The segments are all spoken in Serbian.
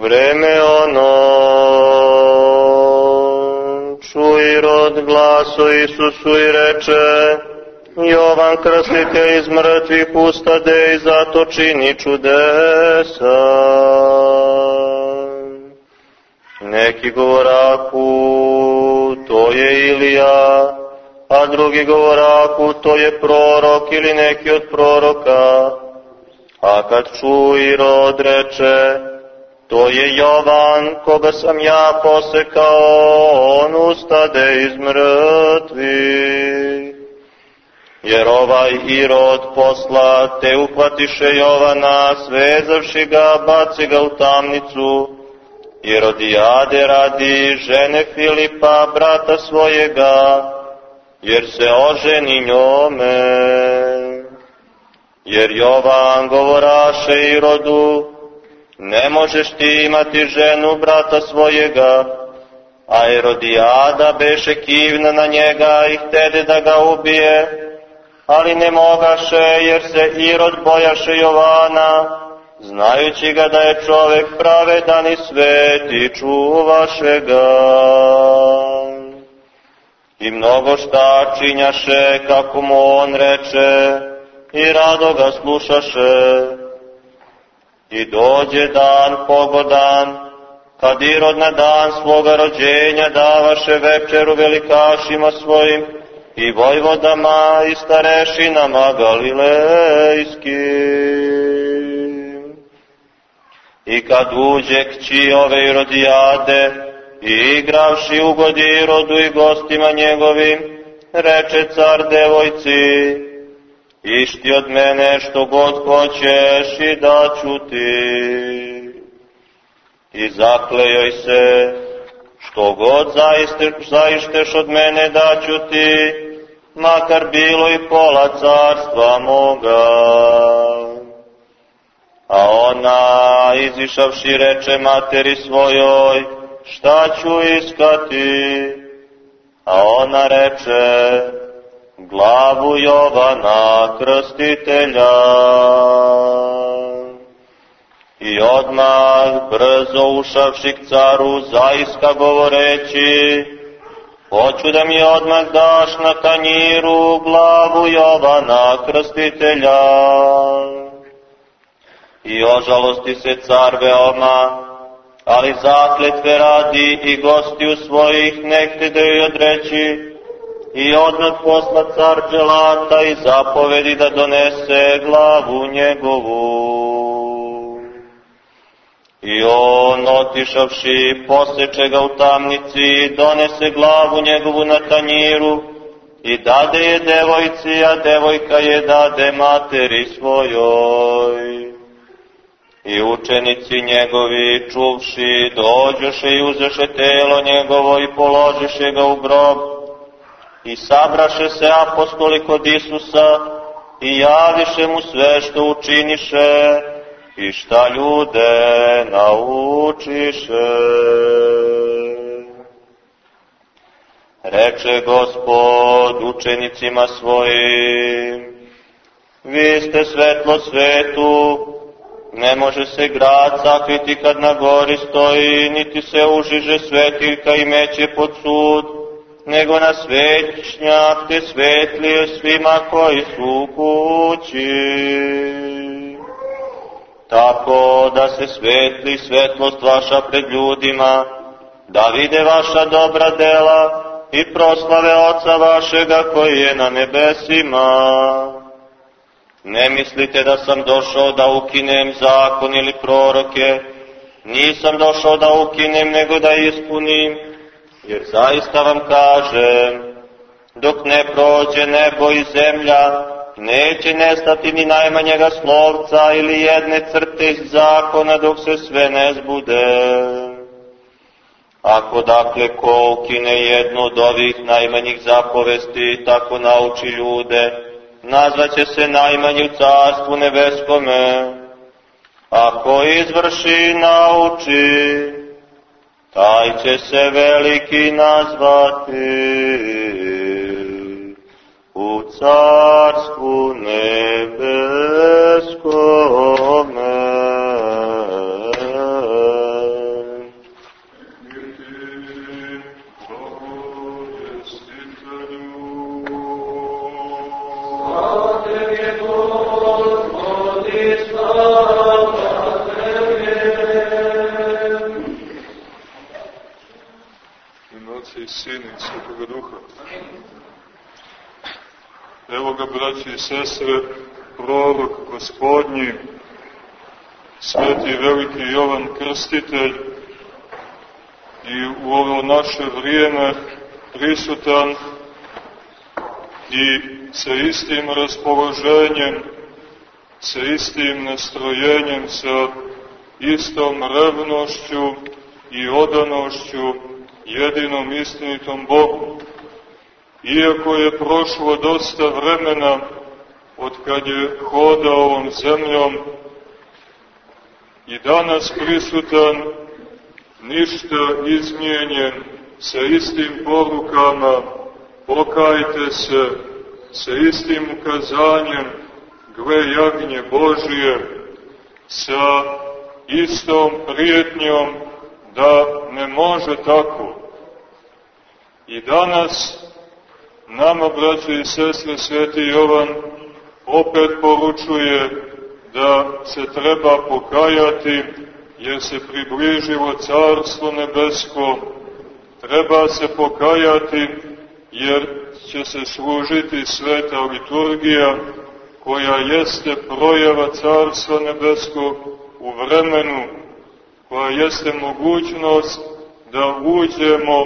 vreme ono čuj rod glaso Isusu i reče Jovan krstite iz mrtvih ustade i zato čini čudesa. Neki govoraku, to je Ilija, a drugi govoraku, to je prorok ili neki od proroka. A kad čuj rod reče, to je Jovan, koga sam ja posekao, on ustade iz mrtvih. Jer ovaj Irod posla te uhvatiše Jovana, svezavši ga, baci ga u tamnicu, Irodijade radi žene Filipa, brata svojega, jer se oženi njome. Jer Jovan govoraše Irodu, ne možeš ti imati ženu brata svojega, a Erodijada beše kivna na njega i htede da ga ubije, ali ne mogaše jer se Irod bojaše Jovana, znajući ga da je čovek pravedan i sveti čuvaše ga. I mnogo šta činjaše kako mu on reče i rado ga slušaše. I dođe dan pogodan, kad Irod na dan svoga rođenja davaše večeru velikašima svojim i vojvodama i starešinama galilejskim. I kad uđe kći ove Irodijade i igravši ugodi Irodu i gostima njegovim, reče car devojci, išti od mene što god hoćeš i daću ti. I zaklejoj se, što god zaišteš od mene daću ti, makar bilo i pola carstva moga. A ona, izišavši, reče materi svojoj, šta ću iskati? A ona reče, glavu Jovana krstitelja. I odmah, brzo ušavši k caru, zaiska govoreći, hoću da mi odmah daš na tanjiru glavu Jovana krstitelja. I ožalosti se car veoma, ali zakletve radi i gostiju svojih nekte da joj odreći, i odmah posla car dželata i zapovedi da donese glavu njegovu. I on, otišavši, poseče ga u tamnici, donese glavu njegovu na tanjiru i dade je devojci, a devojka je dade materi svojoj. I učenici njegovi, čuvši, dođoše i uzeše telo njegovo i položiše ga u grob. I sabraše se apostoli kod Isusa i javiše mu sve što učiniše, i šta ljude naučiše. Reče gospod učenicima svojim, vi ste svetlo svetu, ne može se grad sakriti kad na gori stoji, niti se užiže svetiljka i meće pod sud, nego na svećnjak te svetlije svima koji su u kući tako da se svetli svetlost vaša pred ljudima, da vide vaša dobra dela i proslave Oca vašega koji je na nebesima. Ne mislite da sam došao da ukinem zakon ili proroke, nisam došao da ukinem nego da ispunim, jer zaista vam kažem, dok ne prođe nebo i zemlja, neće nestati ni najmanjega slovca ili jedne crte iz zakona dok se sve ne zbude. Ako dakle ko ukine jednu od ovih najmanjih zapovesti, tako nauči ljude, nazvaće se najmanji u carstvu nebeskome. Ako izvrši nauči, taj će se veliki nazvati u carstvu nebeskome. Sina i Svetoga Duha. Evo ga, braći i sestre, prorok gospodnji, sveti veliki Jovan Krstitelj i u ovo naše vrijeme prisutan i sa istim raspoloženjem, sa istim nastrojenjem, sa istom revnošću i odanošću jedinom istinitom Bogu. Iako je prošlo dosta vremena od kad je hodao ovom zemljom i danas prisutan, ništa izmijenjen, sa istim porukama, pokajte se, sa istim ukazanjem, gle jagnje Božije, sa istom prijetnjom da ne može tako. I danas nama, braće i sestre, sveti Jovan opet poručuje da se treba pokajati, jer se približilo Carstvo Nebesko, treba se pokajati, jer će se služiti sveta liturgija, koja jeste projava Carstva Nebeskog u vremenu, koja jeste mogućnost da uđemo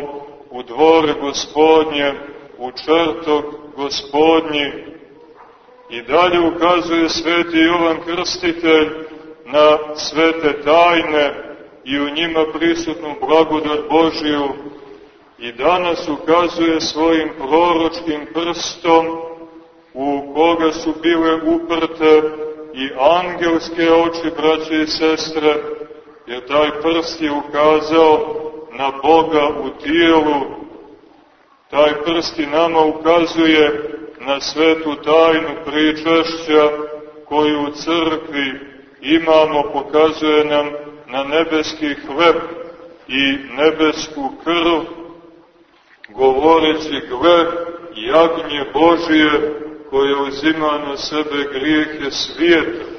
u dvore gospodnje, u črtog gospodnji. I dalje ukazuje sveti Jovan Krstitelj na svete tajne i u njima prisutnu blagodat Božiju i danas ukazuje svojim proročkim prstom u koga su bile uprte i angelske oči, braće i sestre, jer taj prst je ukazao na Boga u tijelu, taj prst i nama ukazuje na svetu tajnu pričešća koju u crkvi imamo, pokazuje nam na nebeski hleb i nebesku krv, govoreći gle jagnje Božije koje uzima na sebe grijehe svijeta.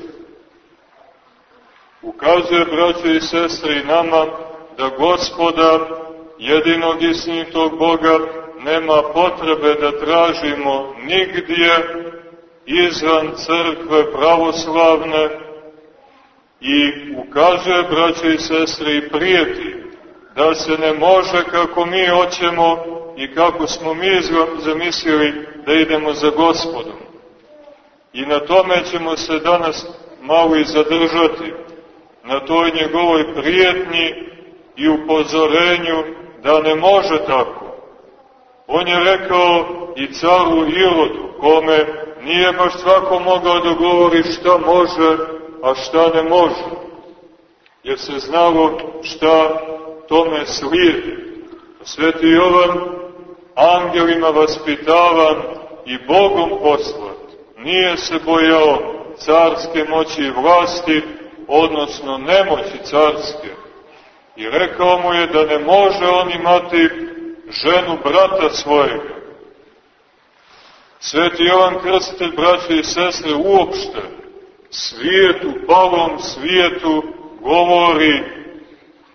Ukazuje, braće i sestre, i nama da gospoda jedinog istinitog Boga nema potrebe da tražimo nigdje izvan crkve pravoslavne i ukazuje, braće i sestre, i prijeti da se ne može kako mi hoćemo i kako smo mi zamislili da idemo za gospodom. I na tome ćemo se danas malo i zadržati, na toj njegovoj prijetnji i upozorenju da ne može tako. On je rekao i caru Irodu, kome nije baš svako mogao da govori šta može, a šta ne može. Jer se znalo šta tome slijedi. Sveti Jovan, angelima vaspitavan i Bogom poslat, nije se bojao carske moći i vlasti, odnosno nemoći carske. I rekao mu je da ne može on imati ženu brata svojega. Sveti Jovan Krstitelj, braće i sestre, uopšte svijetu, palom svijetu govori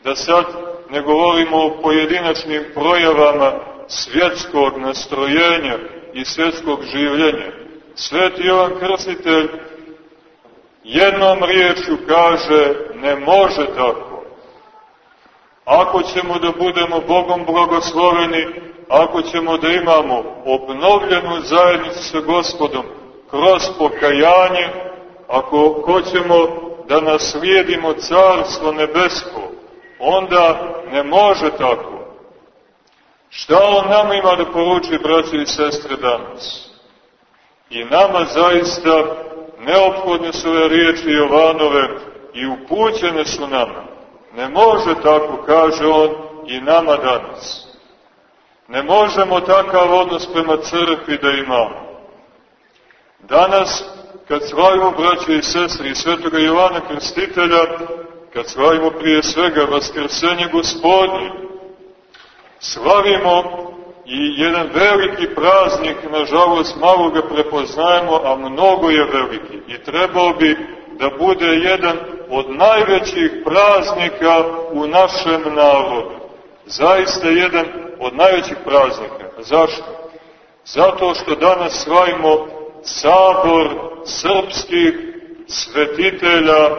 da sad ne govorimo o pojedinačnim projavama svjetskog nastrojenja i svjetskog življenja. Sveti Jovan Krstitelj jednom riječju kaže ne može tako. Ako ćemo da budemo Bogom blagosloveni, ako ćemo da imamo obnovljenu zajednicu sa Gospodom kroz pokajanje, ako hoćemo da naslijedimo Carstvo Nebesko, onda ne može tako. Šta on nama ima da poruči, braći i sestre, danas? I nama zaista neophodne su ove riječi Jovanove i upućene su nama. Ne može tako, kaže on, i nama danas. Ne možemo takav odnos prema crkvi da imamo. Danas, kad slavimo braće i sestri i svetoga Jovana Krstitelja, kad slavimo prije svega Vaskrsenje gospodnje, slavimo i jedan veliki praznik, nažalost malo ga prepoznajemo, a mnogo je veliki i trebao bi da bude jedan od najvećih praznika u našem narodu. Zaista jedan od najvećih praznika. Zašto? Zato što danas slavimo sabor srpskih svetitelja,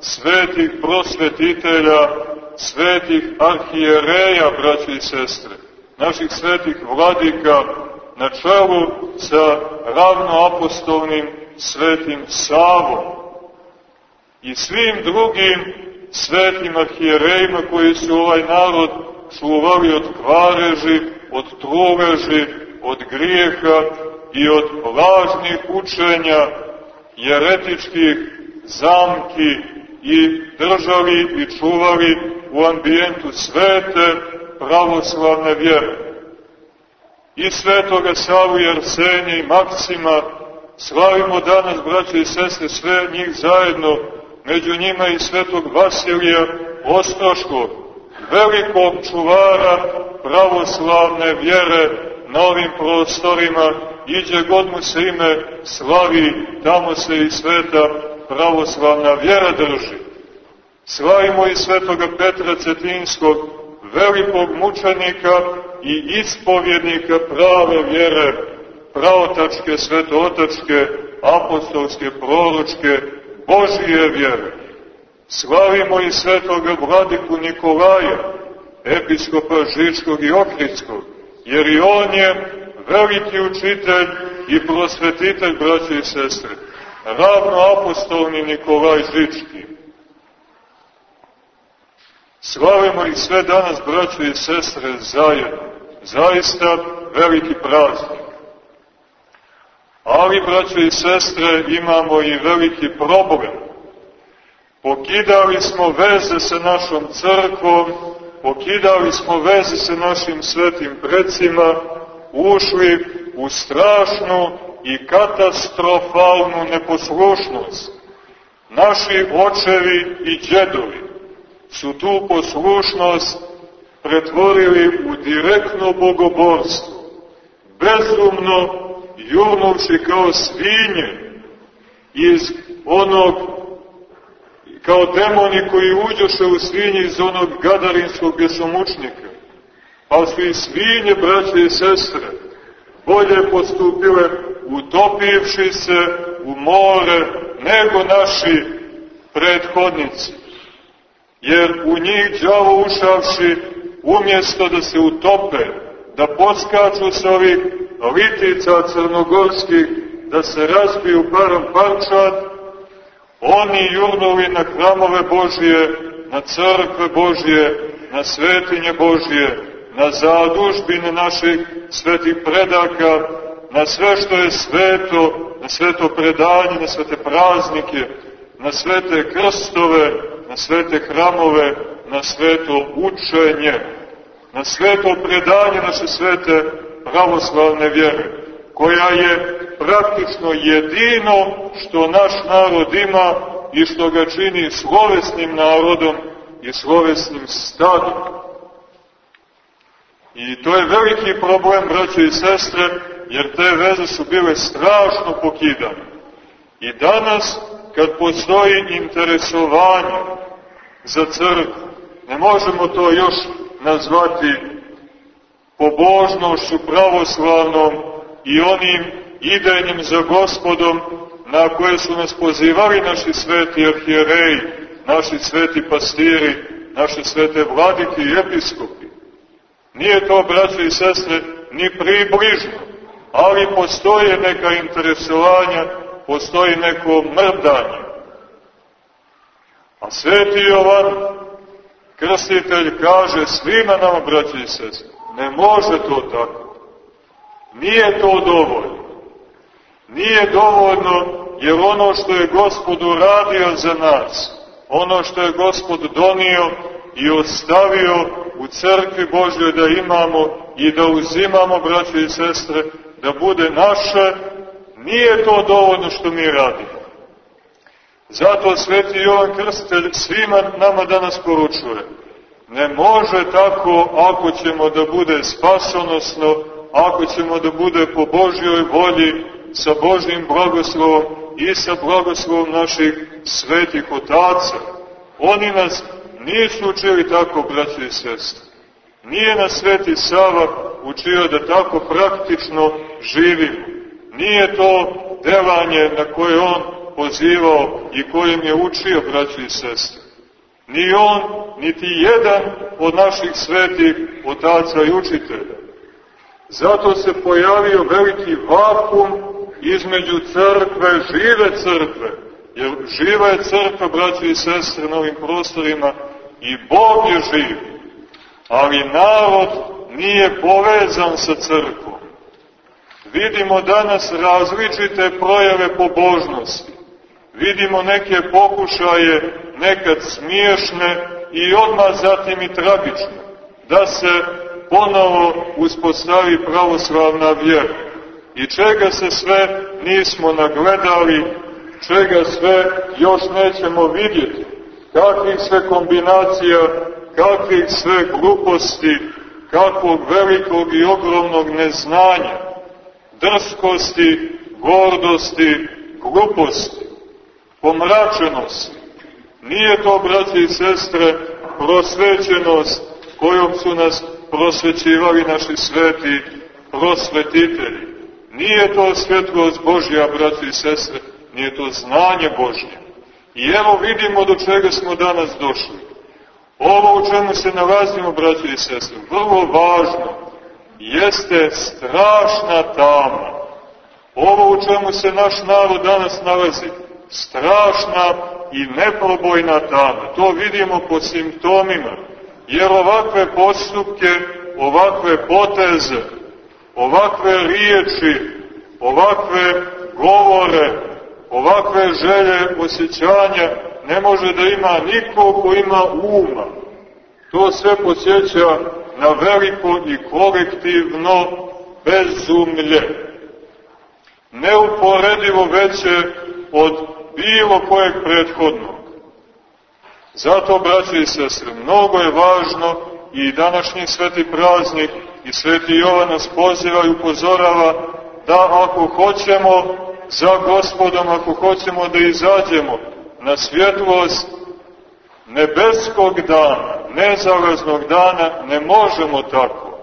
svetih prosvetitelja, svetih arhijereja, braći i sestre, naših svetih vladika, na čelu sa ravnoapostolnim svetim Savom i svim drugim svetim arhijerejima koji su ovaj narod čuvali od kvareži, od truleži, od grijeha i od lažnih učenja, jeretičkih zamki i držali i čuvali u ambijentu svete pravoslavne vjere. I svetoga Savu i Arsenija i Maksima slavimo danas, braće i sestre, sve njih zajedno, među njima i svetog Vasilija Ostroškog, velikog čuvara pravoslavne vjere na ovim prostorima, iđe god mu se ime slavi, tamo se i sveta pravoslavna vjera drži. Slavimo i svetoga Petra Cetinskog, velikog mučenika i ispovjednika prave vjere, pravotačke, svetootačke, apostolske, proročke, Božije vjere. Slavimo i svetoga vladiku Nikolaja, episkopa Žičkog i Ohridskog, jer i on je veliki učitelj i prosvetitelj, braće i sestre, ravno apostolni Nikolaj Žički. Slavimo ih sve danas, braće i sestre, zajedno. Zaista veliki praznik. Ali, braće i sestre, imamo i veliki problem. Pokidali smo veze sa našom crkvom, pokidali smo veze sa našim svetim predsima, ušli u strašnu i katastrofalnu neposlušnost. Naši očevi i džedovi su tu poslušnost pretvorili u direktno bogoborstvo, bezumno jurnuši kao svinje iz onog, kao demoni koji uđoše u svinje iz onog gadarinskog bjesomučnika. Pa su i svinje, braće i sestre, bolje postupile utopivši se u more nego naši prethodnici. Jer u njih džavo ušavši, umjesto da se utope, da poskaču sa ovih litica crnogorskih, da se razbiju param parčad, oni jurnuli na hramove Božije, na crkve Božije, na svetinje Božije, na zadužbine naših svetih predaka, na sve što je sveto, na sveto predanje, na svete praznike, na svete krstove, svete hramove, na sveto učenje, na sveto predanje naše svete pravoslavne vjere, koja je praktično jedino što naš narod ima i što ga čini slovesnim narodom i slovesnim stadom. I to je veliki problem, braće i sestre, jer te veze su bile strašno pokidane. I danas, kad postoji interesovanje za crkvu, ne možemo to još nazvati pobožnošću pravoslavnom i onim idenjem za gospodom na koje su nas pozivali naši sveti arhijereji, naši sveti pastiri, naše svete vladike i episkopi. Nije to, braće i sestre, ni približno, ali postoje neka interesovanja, postoji neko mrdanje. A sveti Jovan, krstitelj, kaže svima nama, braće i sestre, ne može to tako. Nije to dovoljno. Nije dovoljno jer ono što je Gospod uradio za nas, ono što je Gospod donio i ostavio u crkvi Božjoj da imamo i da uzimamo, braće i sestre, da bude naše, nije to dovoljno što mi radimo. Zato sveti Jovan Krstelj svima nama danas poručuje, ne može tako ako ćemo da bude spasonosno, ako ćemo da bude po Božjoj volji, sa Božjim blagoslovom i sa blagoslovom naših svetih otaca. Oni nas nisu učili tako, braće i sestre. Nije na sveti Sava učio da tako praktično živimo. Nije to delanje na koje on pozivao i kojim je učio, braći i sestre. Ni on, niti jedan od naših svetih otaca i učitelja. Zato se pojavio veliki vakum između crkve, žive crkve, jer živa je crkva, braći i sestre, na ovim prostorima i Bog je živ, ali narod nije povezan sa crkvom. Vidimo danas različite projave pobožnosti. Vidimo neke pokušaje, nekad smiješne i odmah zatim i tragične, da se ponovo uspostavi pravoslavna vjera. I čega se sve nismo nagledali, čega sve još nećemo vidjeti, kakvih sve kombinacija, kakvih sve gluposti, kakvog velikog i ogromnog neznanja, drskosti, gordosti, gluposti, pomračenosti. Nije to, braći i sestre, prosvećenost kojom su nas prosvećivali naši sveti prosvetitelji. Nije to svetlost Božja, braći i sestre, nije to znanje Božje. I evo vidimo do čega smo danas došli. Ovo u čemu se nalazimo, braći i sestre, vrlo važno, jeste strašna tama. Ovo u čemu se naš narod danas nalazi, strašna i neprobojna tama. To vidimo po simptomima, jer ovakve postupke, ovakve poteze, ovakve riječi, ovakve govore, ovakve želje, osjećanja ne može da ima niko ko ima uma. To sve posjeća na veliko i kolektivno bezumlje. Neuporedivo veće od bilo kojeg prethodnog. Zato, braće i sestre, mnogo je važno i današnji sveti praznik i sveti Jovan nas poziva i upozorava da ako hoćemo za gospodom, ako hoćemo da izađemo na svjetlost nebeskog dana, nezalaznog dana, ne možemo tako.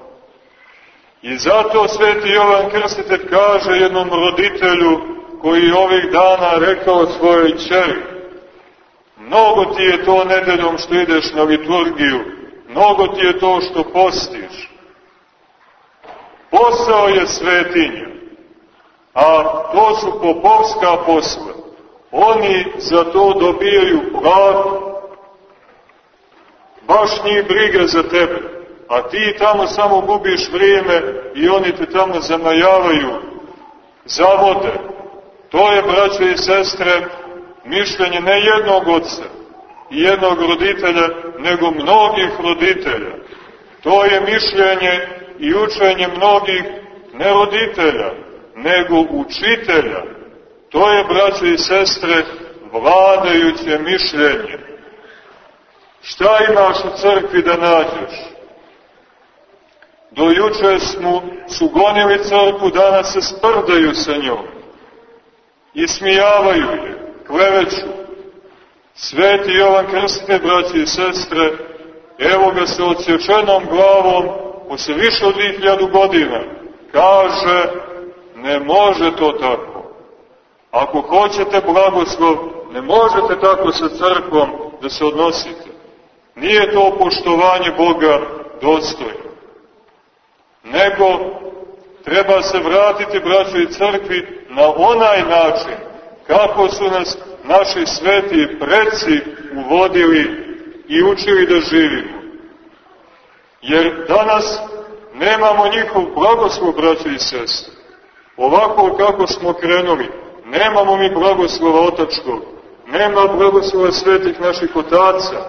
I zato sveti Jovan Krstitelj kaže jednom roditelju koji ovih dana rekao svojoj čeri, mnogo ti je to nedeljom što ideš na liturgiju, mnogo ti je to što postiš. Posao je svetinja, a to su popovska posla. Oni za to dobijaju platu, baš njih briga za tebe, a ti tamo samo gubiš vrijeme i oni te tamo zamajavaju, zavode. To je, braće i sestre, mišljenje ne jednog oca i jednog roditelja, nego mnogih roditelja. To je mišljenje i učenje mnogih ne roditelja, nego učitelja. To je, braće i sestre, vladajuće mišljenje. Šta imaš u crkvi da nađeš? Do juče smo, su gonili crkvu, danas se sprdaju sa njom. I smijavaju je, kleveću. Sveti Jovan Krstite, braći i sestre, evo ga se odsječenom glavom, posle više od 2000 godina, kaže, ne može to tako. Ako hoćete blagoslov, ne možete tako sa crkvom da se odnosite. Nije to poštovanje Boga dostojno. Nego treba se vratiti braćoj crkvi na onaj način kako su nas naši sveti preci uvodili i učili da živimo. Jer danas nemamo njihov blagoslov, braće i sestre. Ovako kako smo krenuli, nemamo mi blagoslova otačkog, nema blagoslova svetih naših otaca,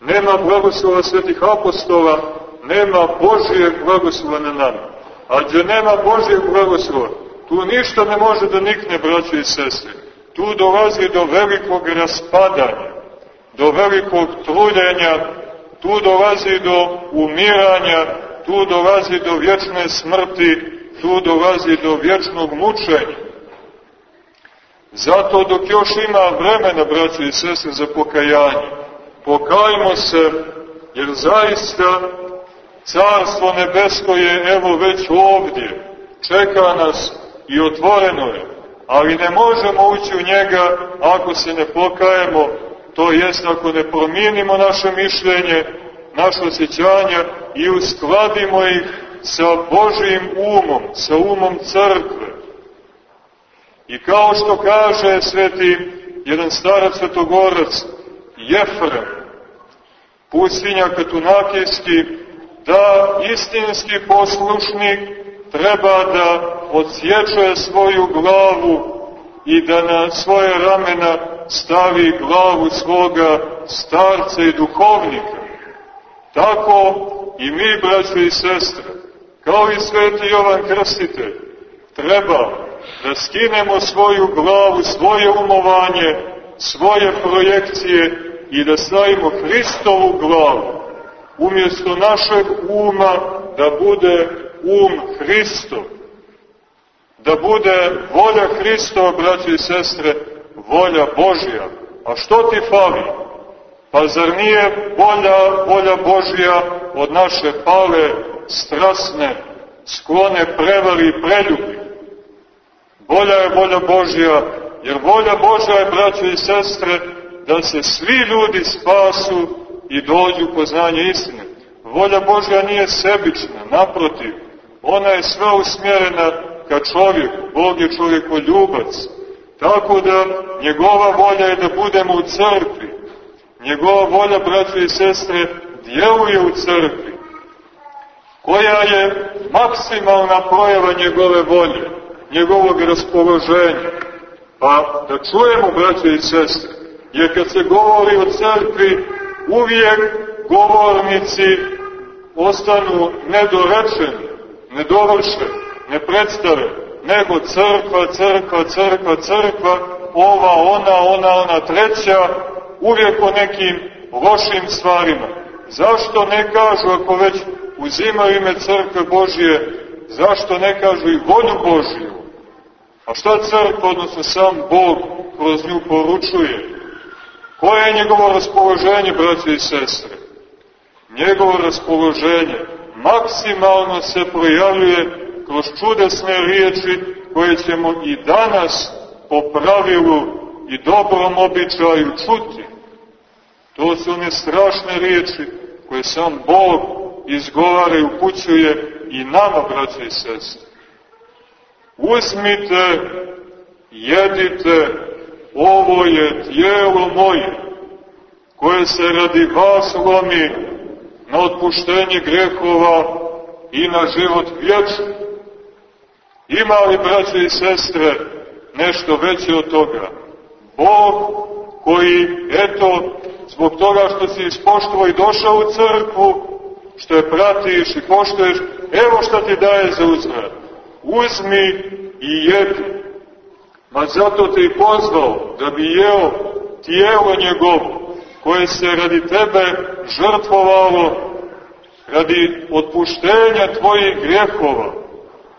nema blagoslova svetih apostola, nema Božijeg blagoslova na nama. A gdje nema Božijeg blagoslova, tu ništa ne može da nikne, braće i sestre. Tu dolazi do velikog raspadanja, do velikog truljenja, tu dolazi do umiranja, tu dolazi do vječne smrti, tu dolazi do vječnog mučenja. Zato dok još ima vremena, braće i sestre, za pokajanje, pokajmo se, jer zaista Carstvo nebesko je evo već ovdje, čeka nas i otvoreno je, ali ne možemo ući u njega ako se ne pokajemo, to jest ako ne promijenimo naše mišljenje, naše osjećanja i uskladimo ih sa Božijim umom, sa umom crkve. I kao što kaže sveti jedan starac svetogorac, Jefrem, pustinja katunakijski, da istinski poslušnik treba da odsječe svoju glavu i da na svoje ramena stavi glavu svoga starca i duhovnika. Tako i mi, braćo i sestre, kao i sveti Jovan Krstitelj, treba da skinemo svoju glavu, svoje umovanje, svoje projekcije i da stavimo Hristovu glavu. Umjesto našeg uma da bude um Hristov. Da bude volja Hristova, braći i sestre, volja Božja. A što ti fali? Pa zar nije volja, volja Božja od naše pale, strasne, sklone prevari i preljubi? Volja je volja Božja, jer volja Božja je, braći i sestre, da se svi ljudi spasu i dođu poznanje istine. Volja Božja nije sebična, naprotiv, ona je sva usmjerena ka čovjeku, Bog je čovjeko ljubac, tako da njegova volja je da budemo u crkvi, njegova volja, braće i sestre, djeluje u crkvi, koja je maksimalna projava njegove volje, njegovog raspoloženja. Pa da čujemo, braće i sestre, jer kad se govori o crkvi, uvijek govornici ostanu nedorečeni, nedovršeni, ne predstave, nego crkva, crkva, crkva, crkva, ova, ona, ona, ona treća, uvijek o nekim lošim stvarima. Zašto ne kažu, ako već uzimaju ime crkve Božije, zašto ne kažu i volju Božiju? A šta crkva, odnosno sam Bog, kroz nju poručuje? Koje je njegovo raspoloženje, braće i sestre? Njegovo raspoloženje maksimalno se projavljuje kroz čudesne riječi koje ćemo i danas po pravilu i dobrom običaju čuti. To su one strašne riječi koje sam Bog izgovara i upućuje i nama, braće i sestre. Uzmite, jedite, ovo je tijelo moje, koje se radi vas lomi na otpuštenje grehova i na život vječni. Ima li, braće i sestre, nešto veće od toga? Bog koji, eto, zbog toga što si ispoštovao i došao u crkvu, što je pratiš i poštoješ, evo šta ti daje za uzvrat. Uzmi i jedi. Ma zato te i pozvao da bi jeo tijelo njegovo, koje se radi tebe žrtvovalo, radi otpuštenja tvojih grehova,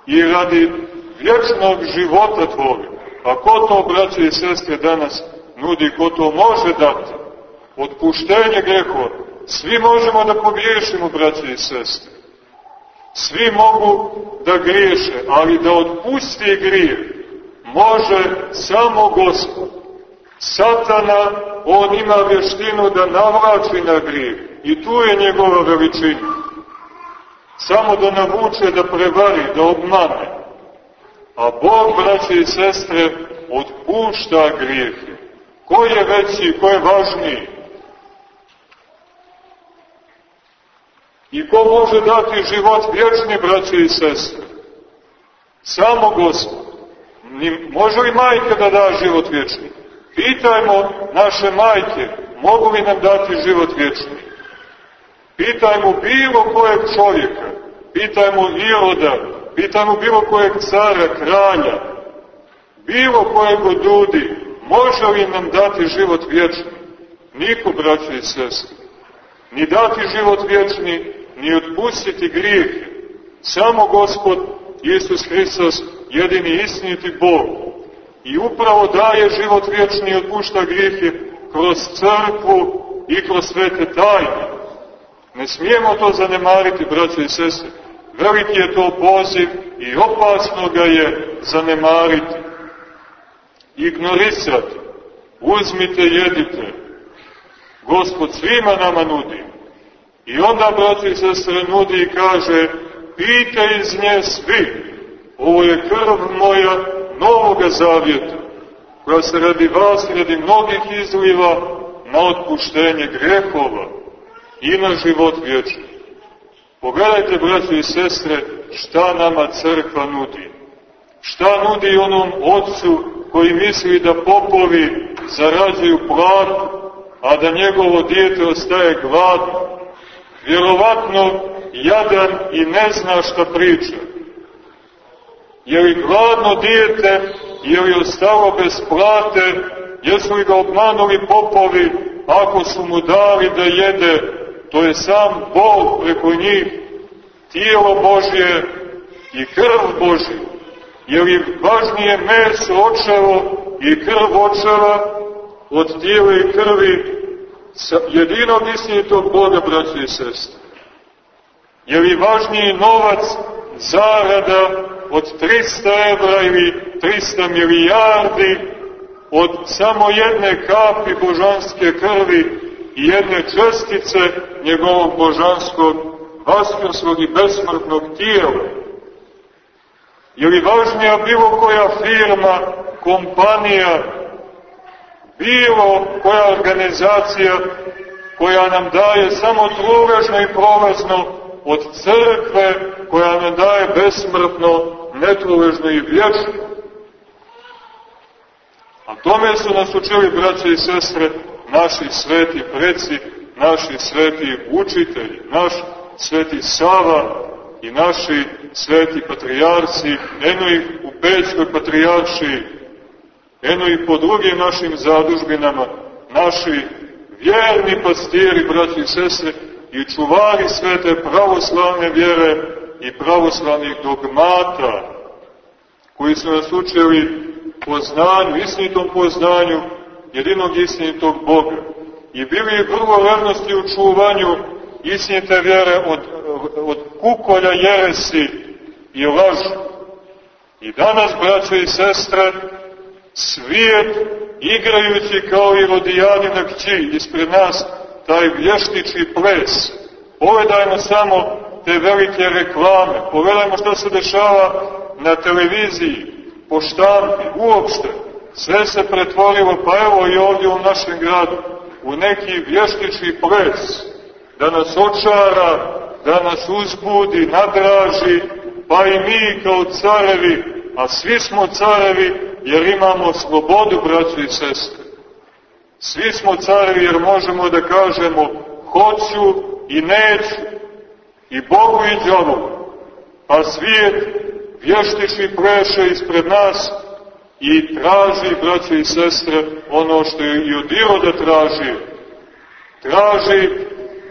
i radi vječnog života tvoga. A ko to, braće i sestre, danas nudi, ko to može dati? Otpuštenje grehova. Svi možemo da pogriješimo, braće i sestre. Svi mogu da griješe, ali da otpusti grije može samo Gospod. Satana, on ima vještinu da navlači na grije i tu je njegova veličina samo da navuče, da prevari, da obmane. A Bog, braće i sestre, otpušta grijehe. Ko je veći, ko je važniji? I ko može dati život vječni, braće i sestre? Samo Gospod. Može li majka da da život vječni? Pitajmo naše majke, mogu li nam dati život vječni? Pitajmo bilo kojeg čovjeka, pitajmo Iroda, pitajmo bilo kojeg cara, kralja, bilo kojeg od ljudi, može li nam dati život vječni? Niko, braće i sestre. Ni dati život vječni, ni otpustiti grijehe. Samo Gospod Isus Hristos, jedini istiniti Bog. I upravo daje život vječni i otpušta grijehe kroz crkvu i kroz svete tajne. Ne smijemo to zanemariti, braćo i sestre. Veliki je to poziv i opasno ga je zanemariti. Ignorisati. Uzmite, jedite. Gospod svima nama nudi. I onda, braćo i sestre, nudi i kaže, pite iz nje svi. Ovo je krv moja novoga zavjeta, koja se radi vas i radi mnogih izliva na otpuštenje grehova i na život vječni. Pogledajte, braći i sestre, šta nama crkva nudi. Šta nudi onom ocu koji misli da popovi zarađuju platu, a da njegovo dijete ostaje gladno. Vjerovatno jadan i ne zna šta priča. Je li gladno dijete, je li ostalo bez plate, jesu li ga obmanuli popovi, ako su mu dali da jede, to je sam Bog preko njih, tijelo Božje i krv Božje. Je li važnije meso očevo i krv očeva od tijela i krvi jedinog istinitog Boga, braći i sestre? Je li važniji novac, zarada od 300 evra ili 300 milijardi od samo jedne kapi božanske krvi i jedne čestice njegovog božanskog, vaskrskog i besmrtnog tijela. Je li važnija bilo koja firma, kompanija, bilo koja organizacija koja nam daje samo truležno i prolazno od crkve koja nam daje besmrtno, netruležno i vječno. A tome su nas učili, braće i sestre, naši sveti preci, naši sveti učitelji, naš sveti Sava i naši sveti patrijarci, eno i u Pećkoj patrijarši, eno i po drugim našim zadužbinama, naši vjerni pastiri, braći i sestre, i čuvari svete pravoslavne vjere i pravoslavnih dogmata, koji su nas učili poznanju, istinitom poznanju jedinog istinitog Boga. I bili vrlo revnosti u čuvanju istinite vjere od, od kukolja jeresi i lažu. I danas, braćo i sestre, svijet, igrajući kao i rodijani na kći ispred nas, taj vještiči ples. Povedajmo samo te velike reklame, povedajmo što se dešava na televiziji, po štampi, uopšte. Sve se pretvorilo, pa evo i ovdje u našem gradu, u neki vještički ples, da nas očara, da nas uzbudi, nadraži, pa i mi kao carevi, a svi smo carevi jer imamo slobodu, braći i sestre. Svi smo carevi jer možemo da kažemo hoću i neću, i Bogu i džavu, a svijet vještiči pleše ispred nas i traži, braće i sestre, ono što je i od Iroda traži. Traži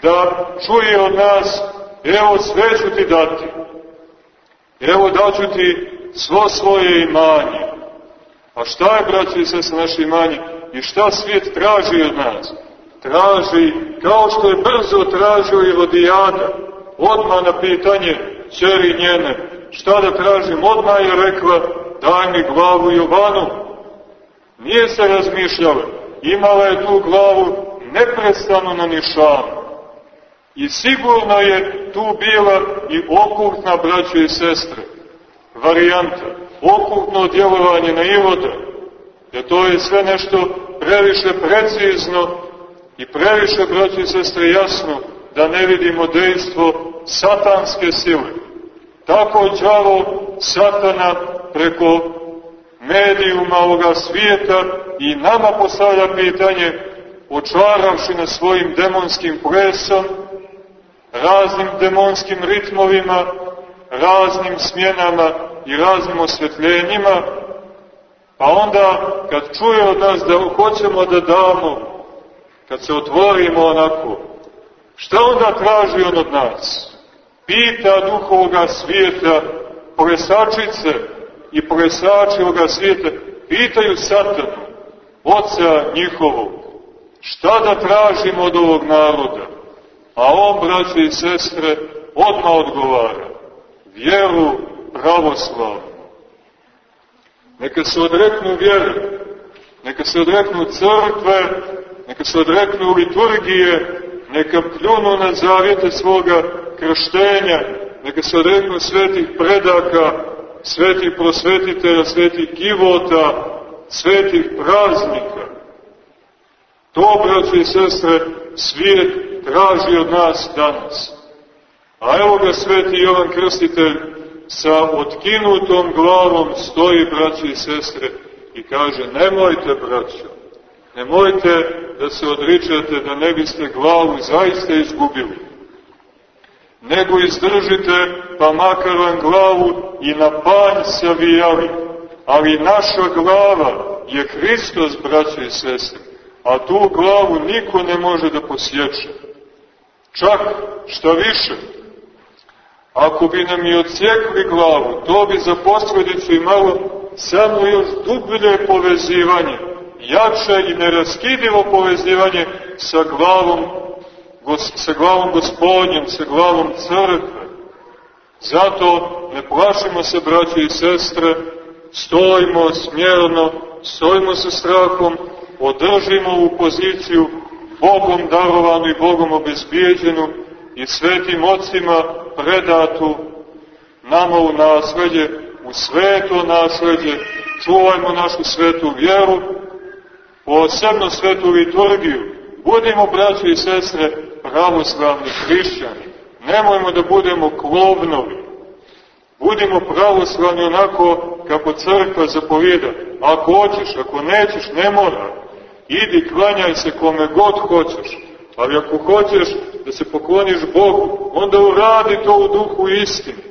da čuje od nas, evo sve ću ti dati. Evo daću ti svo svoje imanje. A šta je, braće i sestre, naše imanje? I šta svijet traži od nas? Traži, kao što je brzo tražio i Rodijana, odmah na pitanje čeri njene, šta da tražim, odmah je rekla, daj mi glavu Jovanu. Nije se razmišljala, imala je tu glavu neprestano na nišanu. I sigurno je tu bila i okultna braća i sestre, varijanta, okultno djelovanje na Ivoda, jer to je sve nešto previše precizno i previše, braći i sestre, jasno da ne vidimo dejstvo satanske sile. Tako đavo satana preko medijuma ovoga svijeta i nama postavlja pitanje, očaravši na svojim demonskim plesom, raznim demonskim ritmovima, raznim smjenama i raznim osvetljenjima, pa onda kad čuje od nas da hoćemo da damo, kad se otvorimo onako, šta onda traži on od nas? Pita duhovoga svijeta, plesačice i plesači ovoga svijeta, pitaju satanu, oca njihovog, šta da tražimo od ovog naroda? A on, braće i sestre, odmah odgovara. Vjeru pravoslavnu. Neka se odreknu vjere, neka se odreknu crkve, neka se odreknu liturgije, neka pljunu na zavjete svoga krštenja, neka se odreknu svetih predaka, svetih prosvetitelja, svetih kivota, svetih praznika. To, braće i sestre, svijet traži od nas danas. A evo ga sveti Jovan Krstitelj sa otkinutom glavom stoji, braće i sestre, i kaže, nemojte, braćo, nemojte da se odričete da ne biste glavu zaista izgubili, nego izdržite, pa makar vam glavu i na panj savijali, ali naša glava je Hristos, braće i sestre, a tu glavu niko ne može da posjeće. Čak šta više, ako bi nam i odsjekli glavu, to bi za posledicu imalo samo još dublje povezivanje, jače i neraskidivo povezivanje sa glavom, sa glavom gospodnjem, sa glavom crkve. Zato ne plašimo se, braće i sestre, stojimo smjerno, stojimo sa strahom, održimo u poziciju Bogom darovanu i Bogom obezbijeđenu i svetim ocima predatu nama u nasledje, u sveto nasledđe, čuvajmo našu svetu vjeru, posebno svetu liturgiju, budimo, braći i sestre, pravoslavni hrišćani, nemojmo da budemo klovnovi, budimo pravoslavni onako kako crkva zapovijeda, ako hoćeš, ako nećeš, ne mora, idi, klanjaj se kome god hoćeš, ali ako hoćeš da se pokloniš Bogu, onda uradi to u duhu istine.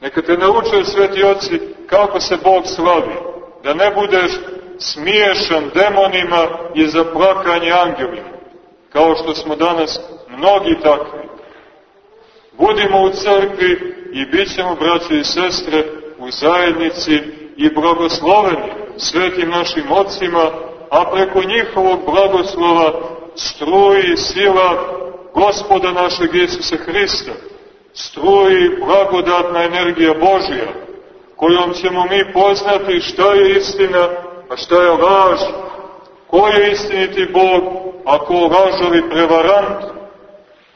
Neka te nauče sveti oci kako se Bog slavi, da ne budeš smiješan demonima i za plakanje angelima, kao što smo danas mnogi takvi. Budimo u crkvi i bit ćemo, braće i sestre, u zajednici i blagosloveni svetim našim ocima, a preko njihovog blagoslova struji sila gospoda našeg Isusa Hrista, struji blagodatna energija Božja, kojom ćemo mi poznati šta je istina, a šta je laž, ko je istiniti Bog, a ko lažovi prevarant.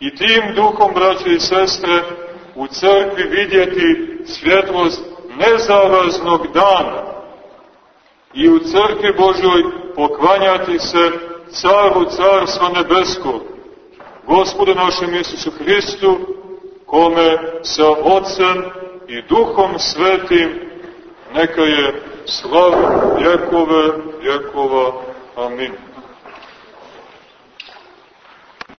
I tim duhom, braće i sestre, u crkvi vidjeti svjetlost nezalaznog dana i u crkvi Božoj poklanjati se caru carstva nebeskog, gospodu našem Isusu Hristu, kome sa Otcem i Duhom Svetim neka je slav vjekove vjekova. Amin.